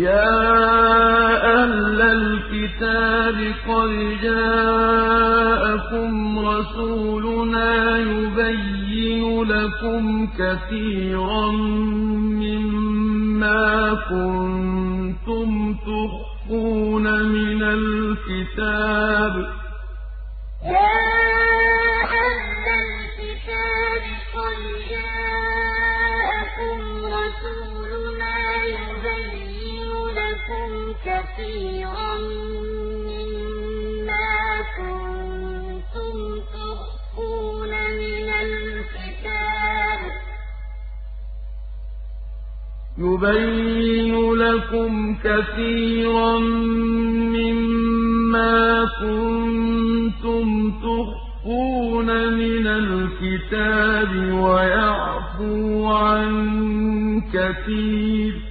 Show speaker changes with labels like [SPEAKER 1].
[SPEAKER 1] يَا أَهْلَ الْكِتَابِ قَدْ جَاءَكُمْ رَسُولُنَا يُبَيِّنُ لَكُمْ كَثِيرًا مِّمَّا كُنتُمْ تُخْفُونَ مِنَ الْكِتَابِ ۖ.
[SPEAKER 2] كَثِيرًا مِّمَّا كُنتُمْ تُخْفُونَ مِنَ الْكِتَابِ ۖ.
[SPEAKER 1] يُبَيِّنُ لَكُمْ كَثِيرًا مِّمَّا كُنتُمْ تُخْفُونَ مِنَ الْكِتَابِ وَيَعْفُو عَن كَثِيرٍ ۚ.